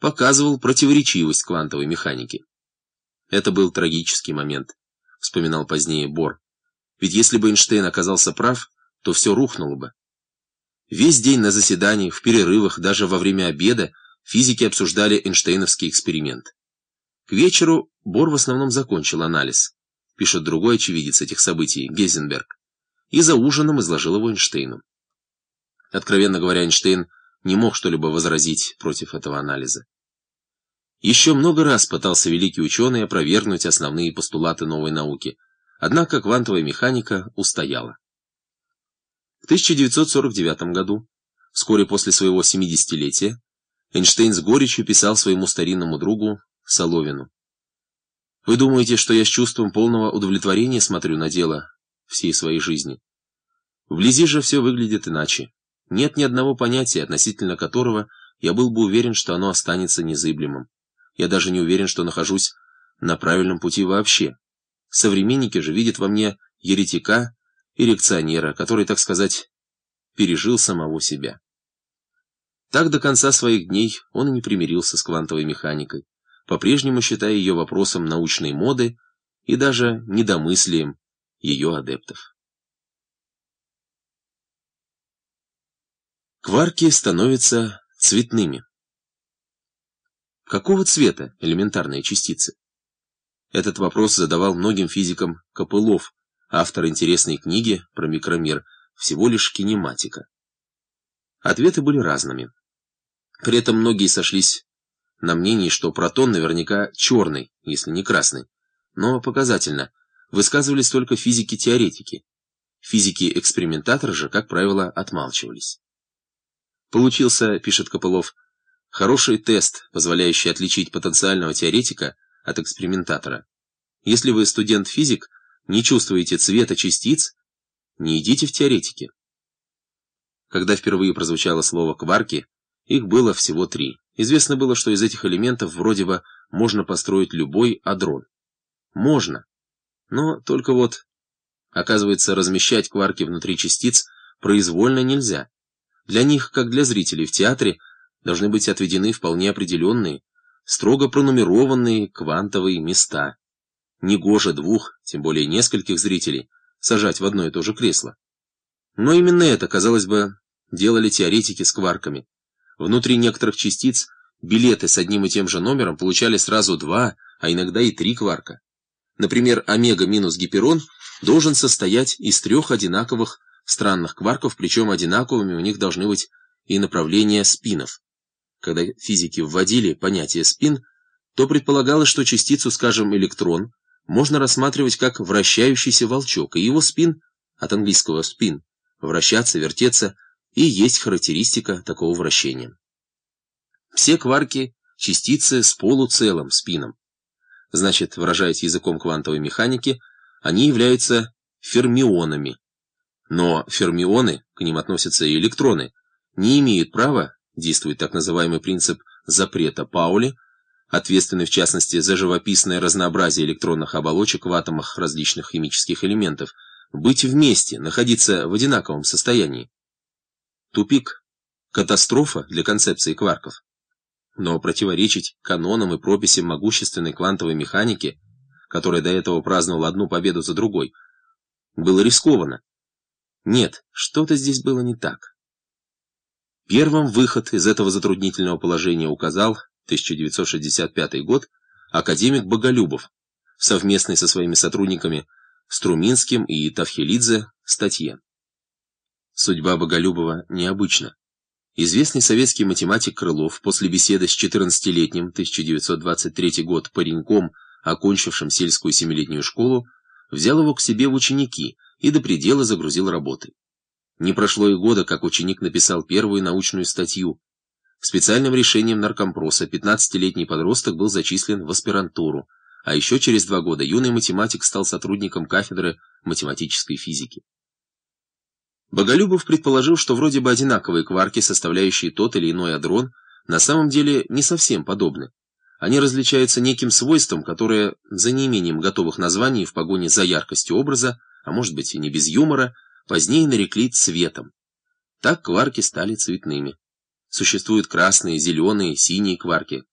показывал противоречивость квантовой механики. Это был трагический момент, вспоминал позднее Бор. Ведь если бы Эйнштейн оказался прав, то все рухнуло бы. Весь день на заседаниях, в перерывах, даже во время обеда физики обсуждали Эйнштейновский эксперимент. К вечеру Бор в основном закончил анализ, пишет другой очевидец этих событий, Гейзенберг, и за ужином изложил его Эйнштейну. Откровенно говоря, Эйнштейн не мог что-либо возразить против этого анализа. Еще много раз пытался великий ученый опровергнуть основные постулаты новой науки, однако квантовая механика устояла. В 1949 году, вскоре после своего 70-летия, Эйнштейн с горечью писал своему старинному другу Соловину. «Вы думаете, что я с чувством полного удовлетворения смотрю на дело всей своей жизни? Вблизи же все выглядит иначе. Нет ни одного понятия, относительно которого я был бы уверен, что оно останется незыблемым. Я даже не уверен, что нахожусь на правильном пути вообще. Современники же видят во мне еретика и реакционера, который, так сказать, пережил самого себя. Так до конца своих дней он и не примирился с квантовой механикой, по-прежнему считая ее вопросом научной моды и даже недомыслием ее адептов. Кварки становятся цветными. Какого цвета элементарные частицы? Этот вопрос задавал многим физикам Копылов, автор интересной книги про микромир, всего лишь кинематика. Ответы были разными. При этом многие сошлись на мнении, что протон наверняка черный, если не красный. Но показательно, высказывались только физики-теоретики. Физики-экспериментаторы же, как правило, отмалчивались. Получился, пишет Копылов, хороший тест, позволяющий отличить потенциального теоретика от экспериментатора. Если вы студент-физик, не чувствуете цвета частиц, не идите в теоретики. Когда впервые прозвучало слово «кварки», их было всего три. Известно было, что из этих элементов вроде бы можно построить любой адрон. Можно. Но только вот, оказывается, размещать кварки внутри частиц произвольно нельзя. Для них, как для зрителей в театре, должны быть отведены вполне определенные, строго пронумерованные квантовые места. Негоже двух, тем более нескольких зрителей, сажать в одно и то же кресло. Но именно это, казалось бы, делали теоретики с кварками. Внутри некоторых частиц билеты с одним и тем же номером получали сразу два, а иногда и три кварка. Например, омега минус гиперон должен состоять из трех одинаковых странных кварков, причем одинаковыми у них должны быть и направления спинов. Когда физики вводили понятие спин, то предполагалось, что частицу, скажем, электрон, можно рассматривать как вращающийся волчок, и его спин, от английского спин, вращаться, вертеться, и есть характеристика такого вращения. Все кварки – частицы с полуцелым спином. Значит, выражаясь языком квантовой механики, они являются фермионами, но фермионы, к ним относятся и электроны, не имеют права, действует так называемый принцип запрета Паули, ответственный в частности за живописное разнообразие электронных оболочек в атомах различных химических элементов, быть вместе, находиться в одинаковом состоянии. Тупик – катастрофа для концепции кварков. Но противоречить канонам и прописям могущественной квантовой механики, которая до этого праздновала одну победу за другой, было рискованно. Нет, что-то здесь было не так. Первым выход из этого затруднительного положения указал 1965 год академик Боголюбов в совместной со своими сотрудниками Струминским и Тавхелидзе статье. Судьба Боголюбова необычна. Известный советский математик Крылов после беседы с 14-летним 1923 год пареньком, окончившим сельскую семилетнюю школу, взял его к себе в ученики – и до предела загрузил работы. Не прошло и года, как ученик написал первую научную статью. Специальным решением наркомпроса 15-летний подросток был зачислен в аспирантуру, а еще через два года юный математик стал сотрудником кафедры математической физики. Боголюбов предположил, что вроде бы одинаковые кварки, составляющие тот или иной адрон, на самом деле не совсем подобны. Они различаются неким свойством, которое, за неимением готовых названий в погоне за яркостью образа, а может быть и не без юмора, позднее нарекли цветом. Так кварки стали цветными. Существуют красные, зеленые, синие кварки,